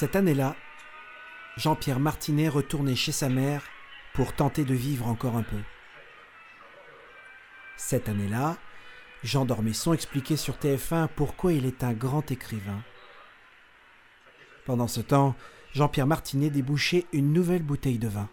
Cette année-là, Jean-Pierre Martinet retournait chez sa mère pour tenter de vivre encore un peu. Cette année-là, Jean Dormesson expliquait sur TF1 pourquoi il est un grand écrivain. Pendant ce temps, Jean-Pierre Martinet débouchait une nouvelle bouteille de vin.